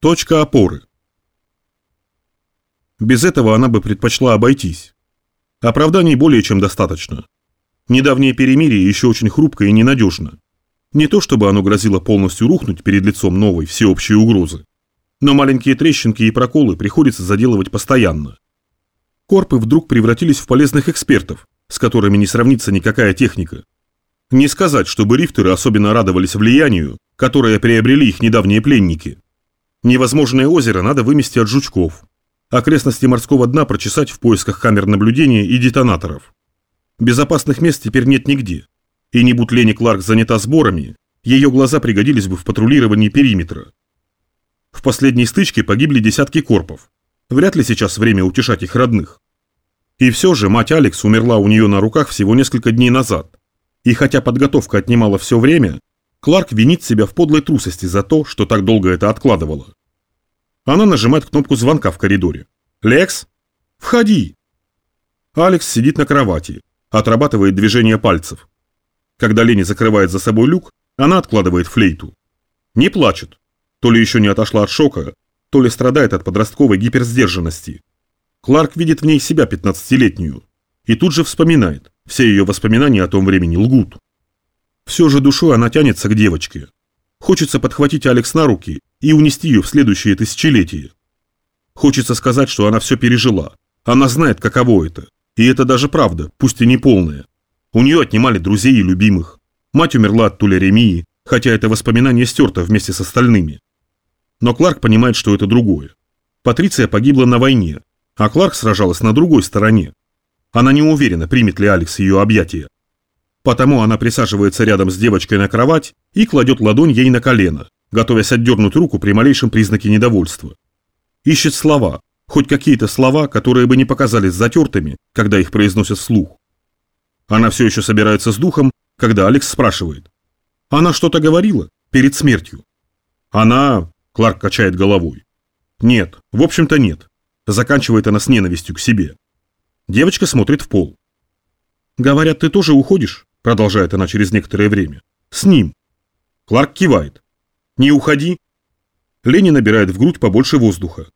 Точка опоры. Без этого она бы предпочла обойтись. Оправданий более чем достаточно. Недавнее перемирие еще очень хрупко и ненадежно. Не то чтобы оно грозило полностью рухнуть перед лицом новой всеобщей угрозы, но маленькие трещинки и проколы приходится заделывать постоянно. Корпы вдруг превратились в полезных экспертов, с которыми не сравнится никакая техника. Не сказать, чтобы рифтеры особенно радовались влиянию, которое приобрели их недавние пленники. Невозможное озеро надо вымести от жучков. Окрестности морского дна прочесать в поисках камер наблюдения и детонаторов. Безопасных мест теперь нет нигде. И не будь Лени Кларк занята сборами, ее глаза пригодились бы в патрулировании периметра. В последней стычке погибли десятки корпов. Вряд ли сейчас время утешать их родных. И все же мать Алекс умерла у нее на руках всего несколько дней назад. И хотя подготовка отнимала все время, Кларк винит себя в подлой трусости за то, что так долго это откладывала. Она нажимает кнопку звонка в коридоре. «Лекс? Входи!» Алекс сидит на кровати, отрабатывает движение пальцев. Когда Лени закрывает за собой люк, она откладывает флейту. Не плачет. То ли еще не отошла от шока, то ли страдает от подростковой гиперсдержанности. Кларк видит в ней себя пятнадцатилетнюю и тут же вспоминает, все ее воспоминания о том времени лгут. Все же душой она тянется к девочке. Хочется подхватить Алекс на руки и унести ее в следующее тысячелетие. Хочется сказать, что она все пережила. Она знает, каково это. И это даже правда, пусть и не полная. У нее отнимали друзей и любимых. Мать умерла от тулеремии, хотя это воспоминание стерто вместе с остальными. Но Кларк понимает, что это другое. Патриция погибла на войне, а Кларк сражалась на другой стороне. Она не уверена, примет ли Алекс ее объятия. Потому она присаживается рядом с девочкой на кровать и кладет ладонь ей на колено, готовясь отдернуть руку при малейшем признаке недовольства. Ищет слова, хоть какие-то слова, которые бы не показались затертыми, когда их произносят вслух. Она все еще собирается с духом, когда Алекс спрашивает. Она что-то говорила перед смертью? Она... Кларк качает головой. Нет, в общем-то нет. Заканчивает она с ненавистью к себе. Девочка смотрит в пол. «Говорят, ты тоже уходишь?» Продолжает она через некоторое время. «С ним». Кларк кивает. «Не уходи». Лени набирает в грудь побольше воздуха.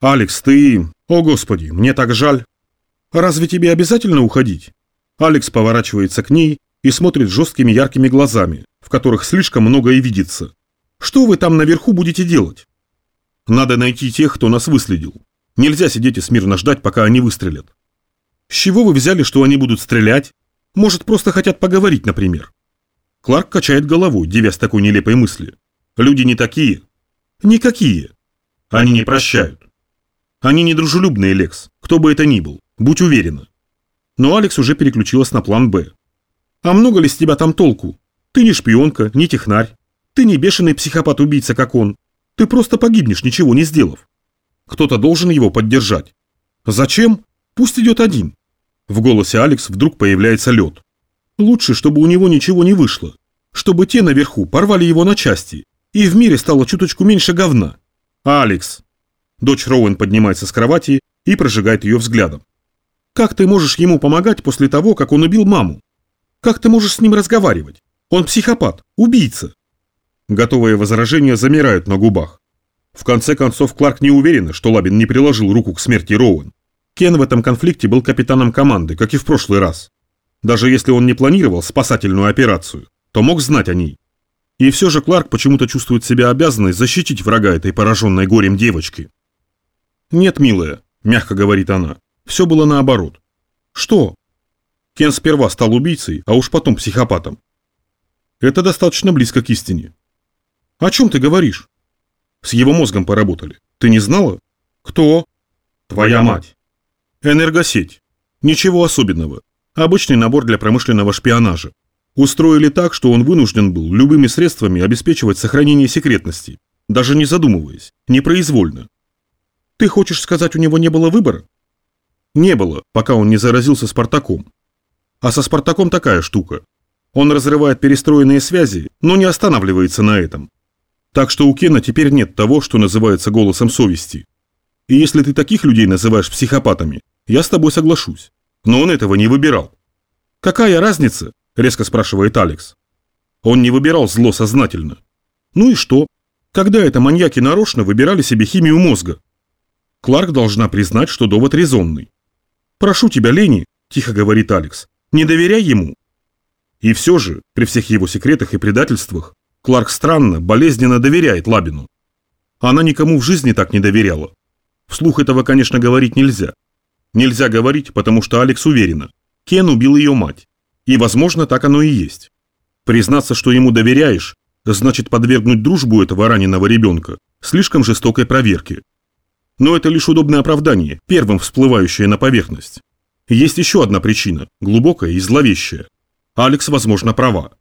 «Алекс, ты... О, Господи, мне так жаль». «Разве тебе обязательно уходить?» Алекс поворачивается к ней и смотрит жесткими яркими глазами, в которых слишком многое видится. «Что вы там наверху будете делать?» «Надо найти тех, кто нас выследил. Нельзя сидеть и смирно ждать, пока они выстрелят». «С чего вы взяли, что они будут стрелять? Может, просто хотят поговорить, например?» Кларк качает головой, девясь такой нелепой мысли. «Люди не такие». «Никакие». «Они не прощают». «Они недружелюбные, Лекс, кто бы это ни был, будь уверена». Но Алекс уже переключилась на план «Б». «А много ли с тебя там толку? Ты не шпионка, не технарь. Ты не бешеный психопат-убийца, как он. Ты просто погибнешь, ничего не сделав. Кто-то должен его поддержать. Зачем? Пусть идет один». В голосе Алекс вдруг появляется лед. «Лучше, чтобы у него ничего не вышло. Чтобы те наверху порвали его на части, и в мире стало чуточку меньше говна. Алекс!» Дочь Роуэн поднимается с кровати и прожигает ее взглядом. Как ты можешь ему помогать после того, как он убил маму? Как ты можешь с ним разговаривать? Он психопат, убийца. Готовые возражения замирают на губах. В конце концов, Кларк не уверена, что Лабин не приложил руку к смерти Роуэн. Кен в этом конфликте был капитаном команды, как и в прошлый раз. Даже если он не планировал спасательную операцию, то мог знать о ней. И все же Кларк почему-то чувствует себя обязанной защитить врага этой пораженной горем девочки. «Нет, милая», – мягко говорит она, все было наоборот. Что? Кен сперва стал убийцей, а уж потом психопатом. Это достаточно близко к истине. О чем ты говоришь? С его мозгом поработали. Ты не знала? Кто? Твоя мать. Энергосеть. Ничего особенного. Обычный набор для промышленного шпионажа. Устроили так, что он вынужден был любыми средствами обеспечивать сохранение секретности, даже не задумываясь, непроизвольно. Ты хочешь сказать, у него не было выбора? Не было, пока он не заразился Спартаком. А со Спартаком такая штука. Он разрывает перестроенные связи, но не останавливается на этом. Так что у Кена теперь нет того, что называется голосом совести. И если ты таких людей называешь психопатами, я с тобой соглашусь. Но он этого не выбирал. «Какая разница?» – резко спрашивает Алекс. Он не выбирал зло сознательно. Ну и что? Когда это маньяки нарочно выбирали себе химию мозга? Кларк должна признать, что довод резонный. «Прошу тебя, Лени», – тихо говорит Алекс, – «не доверяй ему». И все же, при всех его секретах и предательствах, Кларк странно, болезненно доверяет Лабину. Она никому в жизни так не доверяла. Вслух этого, конечно, говорить нельзя. Нельзя говорить, потому что Алекс уверена. Кен убил ее мать. И, возможно, так оно и есть. Признаться, что ему доверяешь, значит подвергнуть дружбу этого раненого ребенка слишком жестокой проверке. Но это лишь удобное оправдание, первым всплывающее на поверхность. Есть еще одна причина, глубокая и зловещая. Алекс, возможно, права.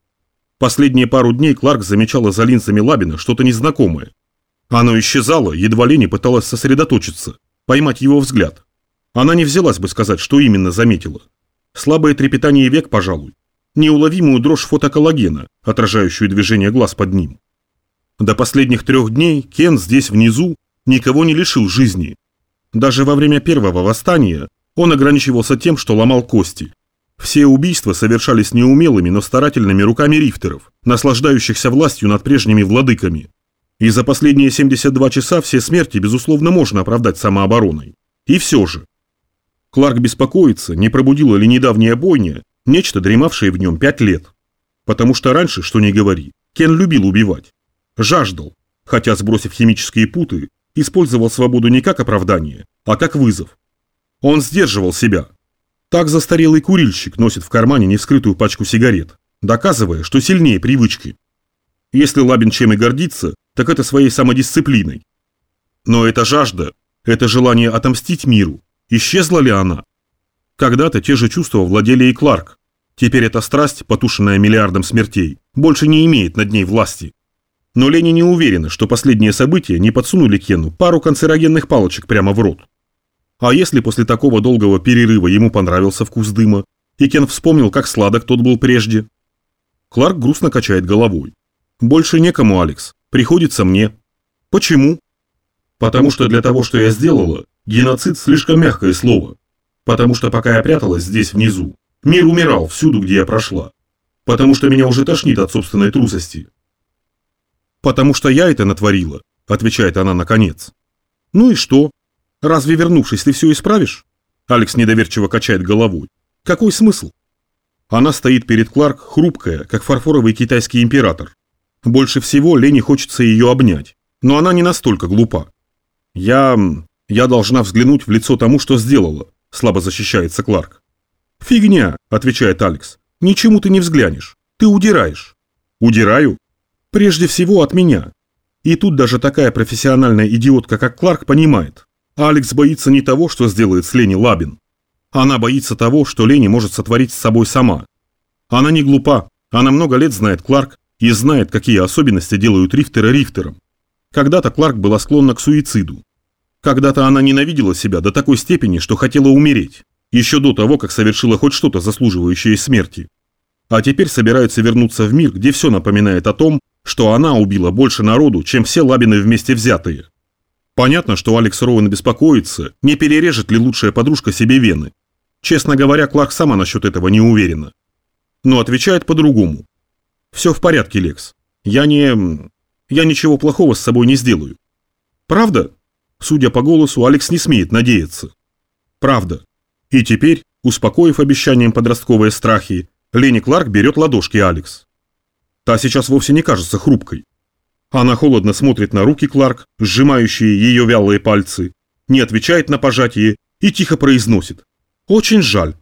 Последние пару дней Кларк замечала за линзами Лабина что-то незнакомое. Оно исчезало, едва ли не пыталась сосредоточиться, поймать его взгляд. Она не взялась бы сказать, что именно заметила. Слабое трепетание век, пожалуй, неуловимую дрожь фотоколлагена, отражающую движение глаз под ним. До последних трех дней Кен здесь внизу никого не лишил жизни. Даже во время первого восстания он ограничивался тем, что ломал кости. Все убийства совершались неумелыми, но старательными руками рифтеров, наслаждающихся властью над прежними владыками. И за последние 72 часа все смерти, безусловно, можно оправдать самообороной. И все же. Кларк беспокоится, не пробудила ли недавняя бойня Нечто, дремавшее в нем пять лет. Потому что раньше, что ни говори, Кен любил убивать. Жаждал, хотя, сбросив химические путы, использовал свободу не как оправдание, а как вызов. Он сдерживал себя. Так застарелый курильщик носит в кармане невскрытую пачку сигарет, доказывая, что сильнее привычки. Если Лабин чем и гордится, так это своей самодисциплиной. Но эта жажда, это желание отомстить миру, исчезла ли она? Когда-то те же чувства владели и Кларк. Теперь эта страсть, потушенная миллиардом смертей, больше не имеет над ней власти. Но Лени не уверена, что последние события не подсунули Кену пару канцерогенных палочек прямо в рот. А если после такого долгого перерыва ему понравился вкус дыма, и Кен вспомнил, как сладок тот был прежде? Кларк грустно качает головой. «Больше некому, Алекс. Приходится мне». «Почему?» «Потому что для того, что я сделала, геноцид слишком мягкое слово. Потому что пока я пряталась здесь внизу, мир умирал всюду, где я прошла. Потому что меня уже тошнит от собственной трусости. «Потому что я это натворила», – отвечает она наконец. «Ну и что? Разве вернувшись, ты все исправишь?» Алекс недоверчиво качает головой. «Какой смысл?» Она стоит перед Кларк, хрупкая, как фарфоровый китайский император. Больше всего Лене хочется ее обнять, но она не настолько глупа. «Я... я должна взглянуть в лицо тому, что сделала слабо защищается Кларк. «Фигня», – отвечает Алекс. «Ничему ты не взглянешь. Ты удираешь». «Удираю?» «Прежде всего от меня». И тут даже такая профессиональная идиотка, как Кларк, понимает. Алекс боится не того, что сделает с Лени Лабин. Она боится того, что Лени может сотворить с собой сама. Она не глупа, она много лет знает Кларк и знает, какие особенности делают Рифтера Рифтером. Когда-то Кларк была склонна к суициду. Когда-то она ненавидела себя до такой степени, что хотела умереть, еще до того, как совершила хоть что-то заслуживающее смерти. А теперь собирается вернуться в мир, где все напоминает о том, что она убила больше народу, чем все Лабины вместе взятые. Понятно, что Алекс Роуэн беспокоится, не перережет ли лучшая подружка себе вены. Честно говоря, Кларк сама насчет этого не уверена. Но отвечает по-другому. Все в порядке, Лекс. Я не... Я ничего плохого с собой не сделаю. Правда? Судя по голосу, Алекс не смеет надеяться. Правда. И теперь, успокоив обещанием подростковые страхи, Лени Кларк берет ладошки Алекс. Та сейчас вовсе не кажется хрупкой. Она холодно смотрит на руки Кларк, сжимающие ее вялые пальцы, не отвечает на пожатие и тихо произносит. «Очень жаль.